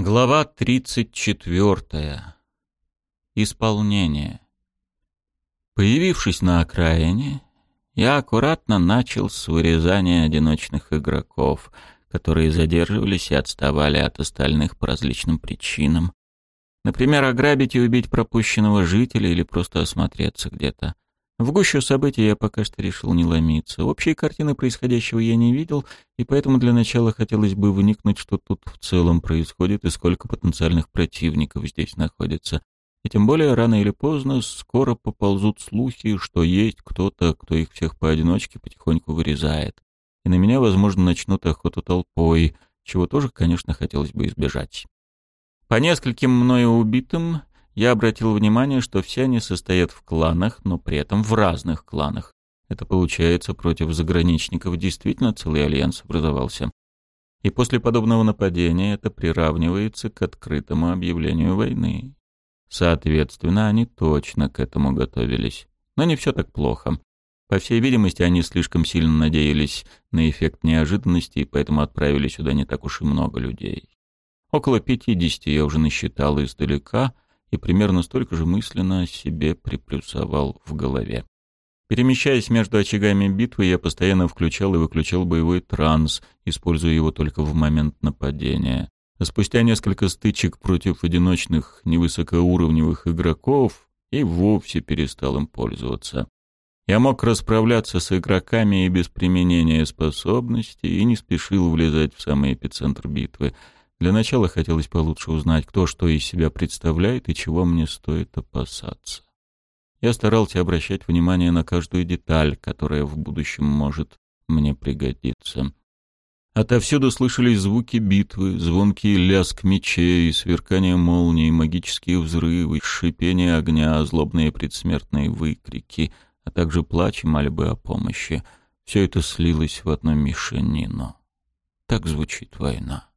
Глава 34. Исполнение. Появившись на окраине, я аккуратно начал с вырезания одиночных игроков, которые задерживались и отставали от остальных по различным причинам. Например, ограбить и убить пропущенного жителя или просто осмотреться где-то. В гущу событий я пока что решил не ломиться. Общей картины происходящего я не видел, и поэтому для начала хотелось бы вникнуть, что тут в целом происходит и сколько потенциальных противников здесь находится. И тем более рано или поздно скоро поползут слухи, что есть кто-то, кто их всех поодиночке потихоньку вырезает. И на меня, возможно, начнут охоту толпой, чего тоже, конечно, хотелось бы избежать. По нескольким мною убитым я обратил внимание, что все они состоят в кланах, но при этом в разных кланах. Это получается, против заграничников действительно целый альянс образовался. И после подобного нападения это приравнивается к открытому объявлению войны. Соответственно, они точно к этому готовились. Но не все так плохо. По всей видимости, они слишком сильно надеялись на эффект неожиданности, и поэтому отправили сюда не так уж и много людей. Около пятидесяти я уже насчитал издалека — и примерно столько же мысленно себе приплюсовал в голове. Перемещаясь между очагами битвы, я постоянно включал и выключал боевой транс, используя его только в момент нападения. А спустя несколько стычек против одиночных невысокоуровневых игроков и вовсе перестал им пользоваться. Я мог расправляться с игроками и без применения способностей и не спешил влезать в самый эпицентр битвы — для начала хотелось получше узнать, кто что из себя представляет и чего мне стоит опасаться. Я старался обращать внимание на каждую деталь, которая в будущем может мне пригодиться. Отовсюду слышались звуки битвы, звонкий лязг мечей, сверкание молний, магические взрывы, шипение огня, злобные предсмертные выкрики, а также плач и мольбы о помощи. Все это слилось в одну мишенину. Так звучит война.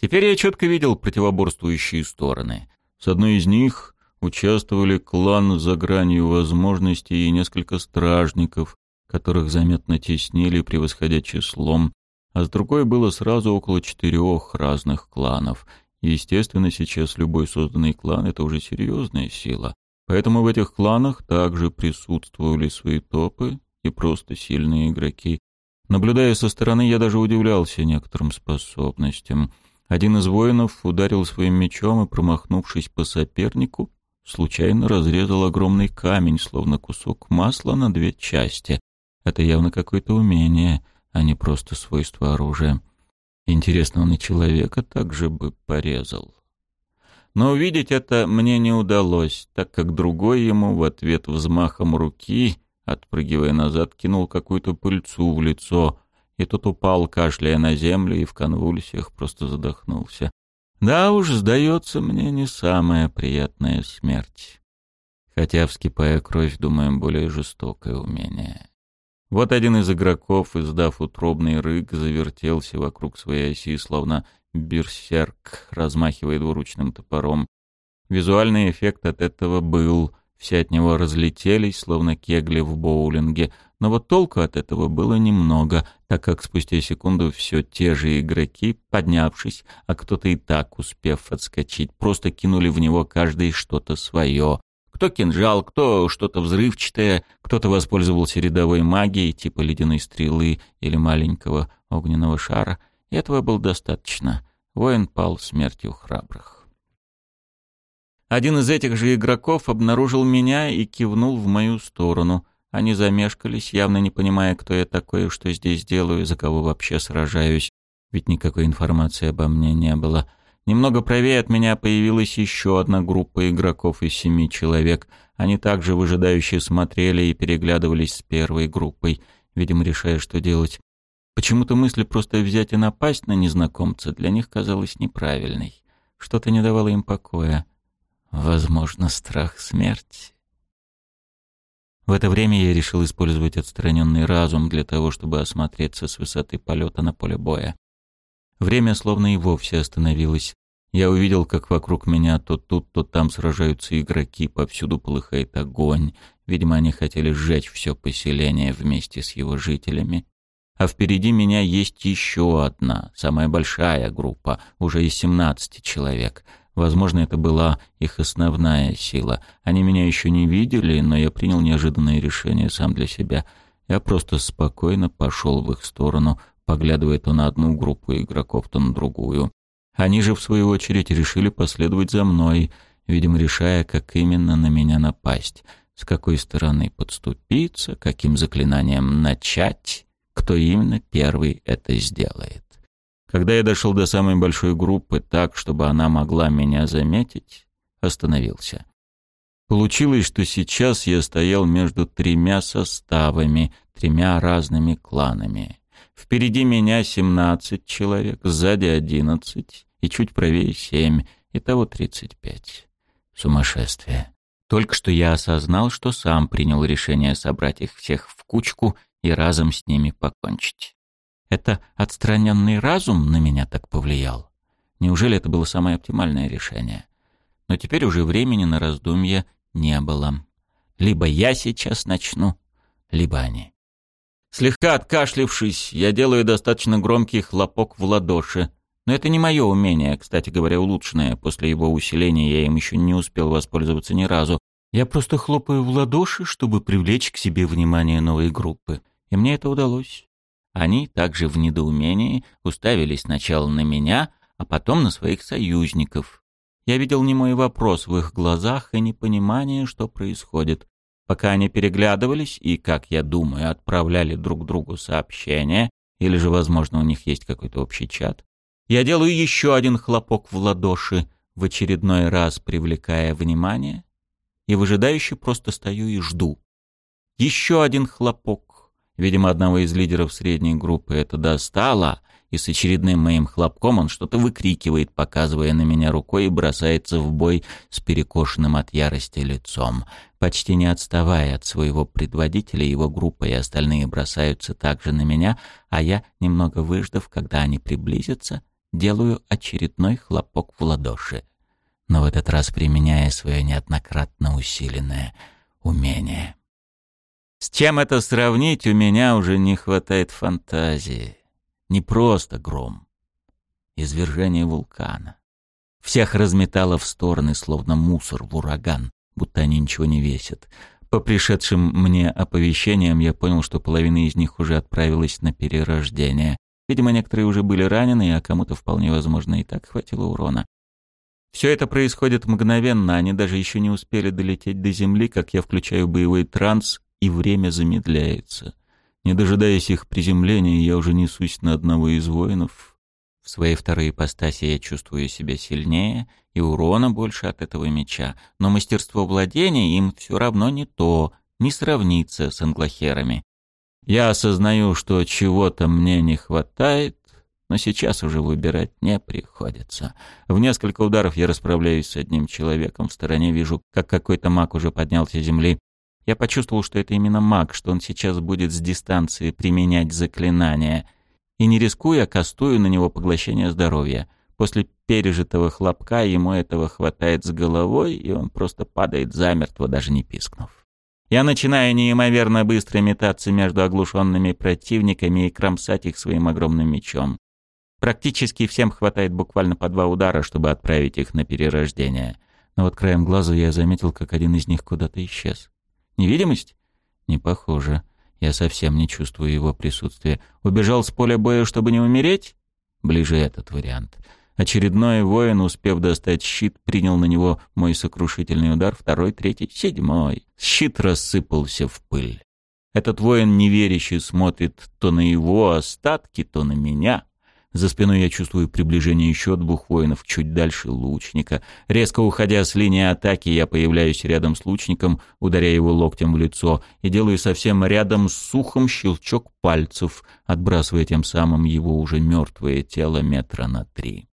Теперь я четко видел противоборствующие стороны. С одной из них участвовали клан за гранью возможностей и несколько стражников, которых заметно теснили, превосходя числом, а с другой было сразу около четырех разных кланов. Естественно, сейчас любой созданный клан — это уже серьезная сила. Поэтому в этих кланах также присутствовали свои топы и просто сильные игроки. Наблюдая со стороны, я даже удивлялся некоторым способностям. Один из воинов ударил своим мечом и, промахнувшись по сопернику, случайно разрезал огромный камень, словно кусок масла на две части. Это явно какое-то умение, а не просто свойство оружия. Интересно, он и человека также бы порезал. Но увидеть это мне не удалось, так как другой ему в ответ взмахом руки, отпрыгивая назад, кинул какую-то пыльцу в лицо, и тот упал, кашляя на землю, и в конвульсиях просто задохнулся. Да уж, сдается мне не самая приятная смерть. Хотя, вскипая кровь, думаем, более жестокое умение. Вот один из игроков, издав утробный рык, завертелся вокруг своей оси, словно берсерк, размахивая двуручным топором. Визуальный эффект от этого был. Все от него разлетелись, словно кегли в боулинге, но вот толку от этого было немного, так как спустя секунду все те же игроки, поднявшись, а кто-то и так успев отскочить, просто кинули в него каждый что-то свое. Кто кинжал, кто что-то взрывчатое, кто-то воспользовался рядовой магией, типа ледяной стрелы или маленького огненного шара. И этого было достаточно. Воин пал смертью храбрых. Один из этих же игроков обнаружил меня и кивнул в мою сторону — они замешкались, явно не понимая, кто я такой что здесь делаю, за кого вообще сражаюсь, ведь никакой информации обо мне не было. Немного правее от меня появилась еще одна группа игроков из семи человек. Они также выжидающе смотрели и переглядывались с первой группой, видимо, решая, что делать. Почему-то мысль просто взять и напасть на незнакомца для них казалась неправильной. Что-то не давало им покоя. Возможно, страх смерти. В это время я решил использовать отстраненный разум для того, чтобы осмотреться с высоты полета на поле боя. Время словно и вовсе остановилось. Я увидел, как вокруг меня то тут, то там сражаются игроки, повсюду полыхает огонь. Видимо, они хотели сжечь все поселение вместе с его жителями. А впереди меня есть еще одна, самая большая группа, уже из 17 человек. Возможно, это была их основная сила. Они меня еще не видели, но я принял неожиданное решение сам для себя. Я просто спокойно пошел в их сторону, поглядывая то на одну группу игроков, то на другую. Они же, в свою очередь, решили последовать за мной, видимо, решая, как именно на меня напасть, с какой стороны подступиться, каким заклинанием начать, кто именно первый это сделает. Когда я дошел до самой большой группы так, чтобы она могла меня заметить, остановился. Получилось, что сейчас я стоял между тремя составами, тремя разными кланами. Впереди меня 17 человек, сзади 11 и чуть правее 7, итого 35. Сумасшествие. Только что я осознал, что сам принял решение собрать их всех в кучку и разом с ними покончить. Это отстраненный разум на меня так повлиял? Неужели это было самое оптимальное решение? Но теперь уже времени на раздумья не было. Либо я сейчас начну, либо они. Слегка откашлившись, я делаю достаточно громкий хлопок в ладоши. Но это не мое умение, кстати говоря, улучшенное. После его усиления я им еще не успел воспользоваться ни разу. Я просто хлопаю в ладоши, чтобы привлечь к себе внимание новой группы. И мне это удалось. Они также в недоумении уставились сначала на меня, а потом на своих союзников. Я видел немой вопрос в их глазах и непонимание, что происходит. Пока они переглядывались и, как я думаю, отправляли друг другу сообщения, или же, возможно, у них есть какой-то общий чат, я делаю еще один хлопок в ладоши, в очередной раз привлекая внимание, и выжидающе просто стою и жду. Еще один хлопок, Видимо, одного из лидеров средней группы это достало, и с очередным моим хлопком он что-то выкрикивает, показывая на меня рукой и бросается в бой с перекошенным от ярости лицом. Почти не отставая от своего предводителя, его группа и остальные бросаются также на меня, а я, немного выждав, когда они приблизятся, делаю очередной хлопок в ладоши. Но в этот раз применяя свое неоднократно усиленное умение. С чем это сравнить, у меня уже не хватает фантазии. Не просто гром. Извержение вулкана. Всех разметало в стороны, словно мусор в ураган, будто они ничего не весят. По пришедшим мне оповещениям я понял, что половина из них уже отправилась на перерождение. Видимо, некоторые уже были ранены, а кому-то вполне возможно и так хватило урона. Все это происходит мгновенно, они даже еще не успели долететь до земли, как я включаю боевой транс и время замедляется. Не дожидаясь их приземления, я уже несусь на одного из воинов. В своей второй ипостаси я чувствую себя сильнее, и урона больше от этого меча, но мастерство владения им все равно не то, не сравнится с англохерами. Я осознаю, что чего-то мне не хватает, но сейчас уже выбирать не приходится. В несколько ударов я расправляюсь с одним человеком, в стороне вижу, как какой-то маг уже поднялся с земли, я почувствовал, что это именно маг, что он сейчас будет с дистанции применять заклинания. И не рискуя, кастую на него поглощение здоровья. После пережитого хлопка ему этого хватает с головой, и он просто падает замертво, даже не пискнув. Я начинаю неимоверно быстро метаться между оглушенными противниками и кромсать их своим огромным мечом. Практически всем хватает буквально по два удара, чтобы отправить их на перерождение. Но вот краем глаза я заметил, как один из них куда-то исчез. Невидимость? Не похоже. Я совсем не чувствую его присутствия. Убежал с поля боя, чтобы не умереть? Ближе этот вариант. Очередной воин, успев достать щит, принял на него мой сокрушительный удар, второй, третий, седьмой. Щит рассыпался в пыль. Этот воин неверящий смотрит то на его остатки, то на меня. За спиной я чувствую приближение еще двух воинов, чуть дальше лучника. Резко уходя с линии атаки, я появляюсь рядом с лучником, ударяя его локтем в лицо, и делаю совсем рядом с сухом щелчок пальцев, отбрасывая тем самым его уже мертвое тело метра на три.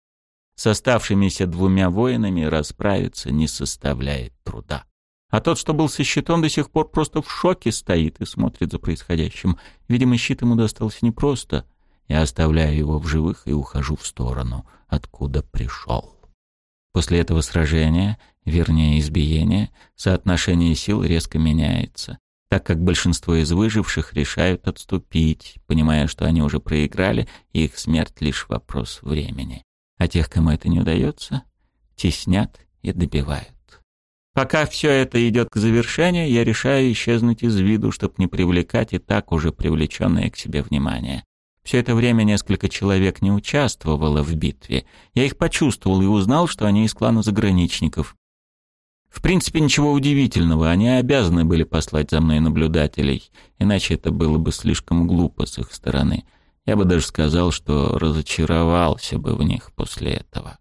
С оставшимися двумя воинами расправиться не составляет труда. А тот, что был со щитом, до сих пор просто в шоке стоит и смотрит за происходящим. Видимо, щит ему достался непросто — я оставляю его в живых и ухожу в сторону, откуда пришел. После этого сражения, вернее избиения, соотношение сил резко меняется. так как большинство из выживших решают отступить, понимая, что они уже проиграли, и их смерть лишь вопрос времени. А тех, кому это не удается, теснят и добивают. Пока все это идет к завершению, я решаю исчезнуть из виду, чтобы не привлекать и так уже привлеченное к себе внимание. Все это время несколько человек не участвовало в битве. Я их почувствовал и узнал, что они из клана заграничников. В принципе, ничего удивительного, они обязаны были послать за мной наблюдателей, иначе это было бы слишком глупо с их стороны. Я бы даже сказал, что разочаровался бы в них после этого.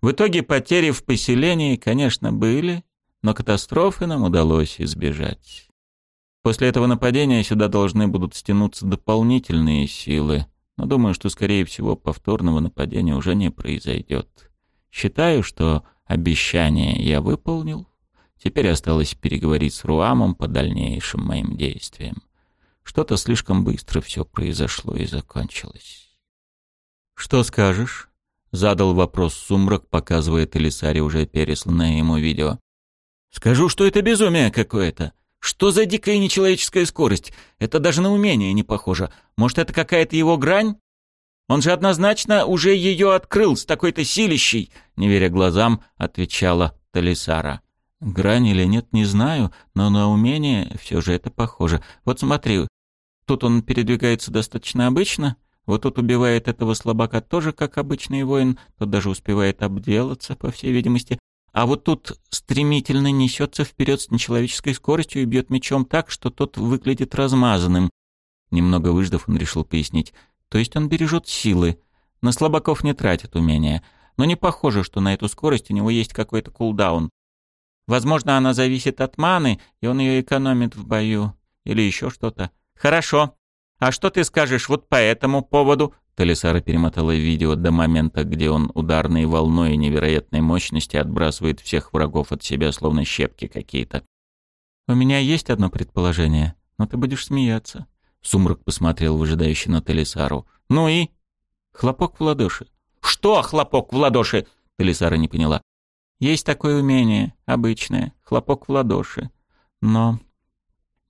В итоге потери в поселении, конечно, были, но катастрофы нам удалось избежать. После этого нападения сюда должны будут стянуться дополнительные силы, но думаю, что, скорее всего, повторного нападения уже не произойдет. Считаю, что обещание я выполнил. Теперь осталось переговорить с Руамом по дальнейшим моим действиям. Что-то слишком быстро все произошло и закончилось. «Что скажешь?» — задал вопрос Сумрак, показывая Телесаре уже пересланное ему видео. «Скажу, что это безумие какое-то. Что за дикая нечеловеческая скорость? Это даже на умение не похоже. Может, это какая-то его грань? Он же однозначно уже ее открыл с такой-то силищей!» Не веря глазам, отвечала Талисара. «Грань или нет, не знаю, но на умение все же это похоже. Вот смотри, тут он передвигается достаточно обычно, вот тут убивает этого слабака тоже, как обычный воин, тот даже успевает обделаться, по всей видимости. А вот тут стремительно несется вперед с нечеловеческой скоростью и бьет мечом так, что тот выглядит размазанным. Немного выждав, он решил пояснить. То есть он бережет силы. На слабаков не тратит умения. Но не похоже, что на эту скорость у него есть какой-то кулдаун. Возможно, она зависит от маны, и он ее экономит в бою. Или еще что-то. Хорошо. «А что ты скажешь вот по этому поводу?» Талисара перемотала видео до момента, где он ударной волной невероятной мощности отбрасывает всех врагов от себя, словно щепки какие-то. «У меня есть одно предположение, но ты будешь смеяться». Сумрак посмотрел выжидающе на Талисару. «Ну и?» «Хлопок в ладоши». «Что хлопок в ладоши?» Талисара не поняла. «Есть такое умение, обычное, хлопок в ладоши. Но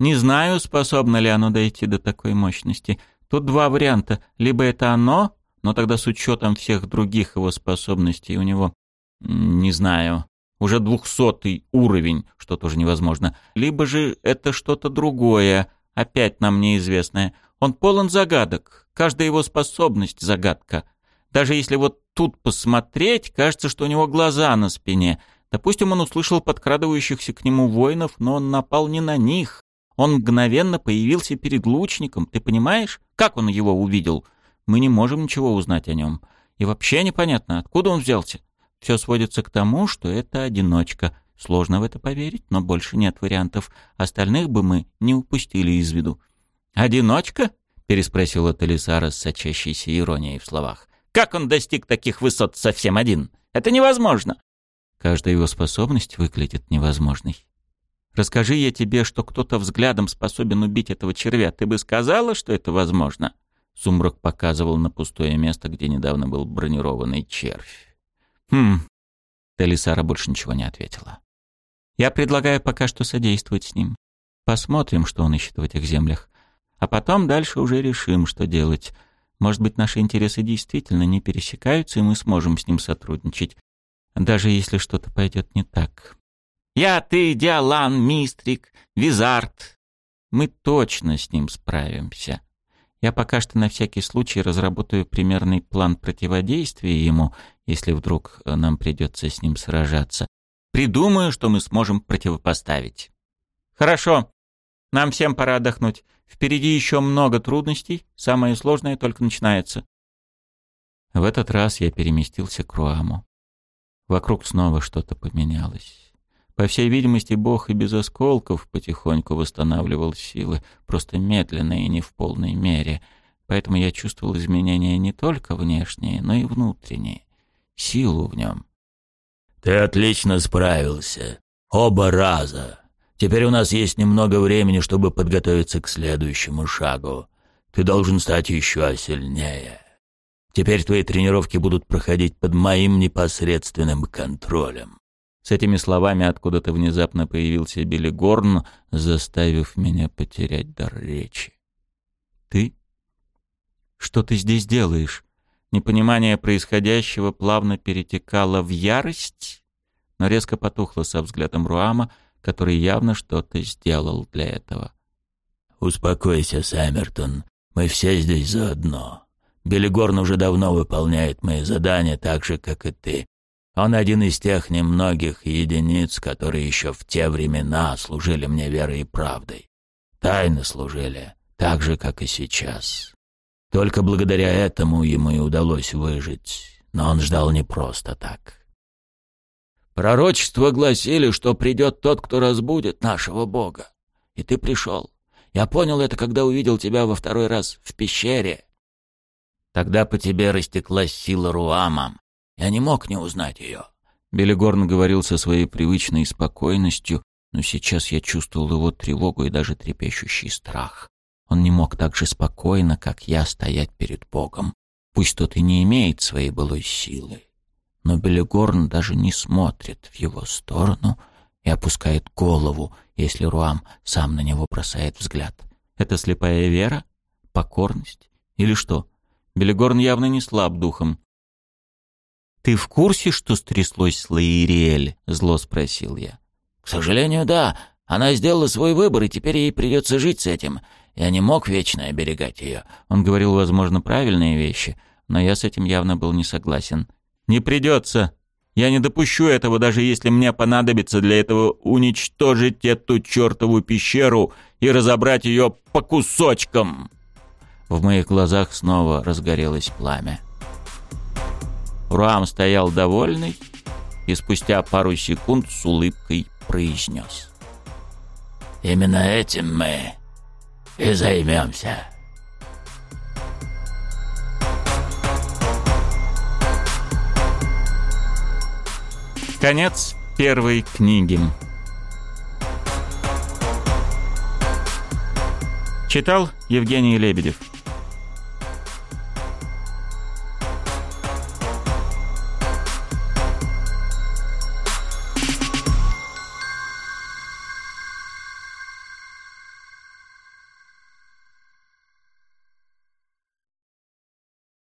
не знаю, способно ли оно дойти до такой мощности. Тут два варианта. Либо это оно, но тогда с учетом всех других его способностей у него, не знаю, уже двухсотый уровень, что тоже невозможно. Либо же это что-то другое, опять нам неизвестное. Он полон загадок. Каждая его способность — загадка. Даже если вот тут посмотреть, кажется, что у него глаза на спине. Допустим, он услышал подкрадывающихся к нему воинов, но он напал не на них, он мгновенно появился перед лучником, ты понимаешь? Как он его увидел? Мы не можем ничего узнать о нем. И вообще непонятно, откуда он взялся. Все сводится к тому, что это одиночка. Сложно в это поверить, но больше нет вариантов. Остальных бы мы не упустили из виду. «Одиночка?» — переспросила Талисара с сочащейся иронией в словах. «Как он достиг таких высот совсем один? Это невозможно!» Каждая его способность выглядит невозможной. Расскажи я тебе, что кто-то взглядом способен убить этого червя, ты бы сказала, что это возможно?» Сумрак показывал на пустое место, где недавно был бронированный червь. «Хм...» Талисара больше ничего не ответила. «Я предлагаю пока что содействовать с ним. Посмотрим, что он ищет в этих землях. А потом дальше уже решим, что делать. Может быть, наши интересы действительно не пересекаются, и мы сможем с ним сотрудничать, даже если что-то пойдет не так. Я, ты, Диалан, Мистрик, Визард. Мы точно с ним справимся. Я пока что на всякий случай разработаю примерный план противодействия ему, если вдруг нам придется с ним сражаться. Придумаю, что мы сможем противопоставить. Хорошо. Нам всем пора отдохнуть. Впереди еще много трудностей. Самое сложное только начинается. В этот раз я переместился к Руаму. Вокруг снова что-то поменялось. По всей видимости, Бог и без осколков потихоньку восстанавливал силы, просто медленно и не в полной мере. Поэтому я чувствовал изменения не только внешние, но и внутренние. Силу в нем. «Ты отлично справился. Оба раза. Теперь у нас есть немного времени, чтобы подготовиться к следующему шагу. Ты должен стать еще сильнее. Теперь твои тренировки будут проходить под моим непосредственным контролем. С этими словами откуда-то внезапно появился Билли заставив меня потерять дар речи. «Ты? Что ты здесь делаешь?» Непонимание происходящего плавно перетекало в ярость, но резко потухло со взглядом Руама, который явно что-то сделал для этого. «Успокойся, Саммертон. Мы все здесь заодно. Белигорн уже давно выполняет мои задания так же, как и ты. Он один из тех немногих единиц, которые еще в те времена служили мне верой и правдой. Тайно служили, так же, как и сейчас. Только благодаря этому ему и удалось выжить, но он ждал не просто так. Пророчества гласили, что придет тот, кто разбудит нашего Бога. И ты пришел. Я понял это, когда увидел тебя во второй раз в пещере. Тогда по тебе растеклась сила Руама. Я не мог не узнать ее. Белигорн говорил со своей привычной спокойностью, но сейчас я чувствовал его тревогу и даже трепещущий страх. Он не мог так же спокойно, как я, стоять перед Богом. Пусть тот и не имеет своей былой силы. Но Белигорн даже не смотрит в его сторону и опускает голову, если Руам сам на него бросает взгляд. Это слепая вера? Покорность? Или что? Белигорн явно не слаб духом. «Ты в курсе, что стряслось с Лаириэль?» — зло спросил я. «К сожалению, да. Она сделала свой выбор, и теперь ей придется жить с этим. Я не мог вечно оберегать ее». Он говорил, возможно, правильные вещи, но я с этим явно был не согласен. «Не придется. Я не допущу этого, даже если мне понадобится для этого уничтожить эту чертову пещеру и разобрать ее по кусочкам». В моих глазах снова разгорелось пламя. Руам стоял довольный и спустя пару секунд с улыбкой произнес. «Именно этим мы и займемся. Конец первой книги. Читал Евгений Лебедев.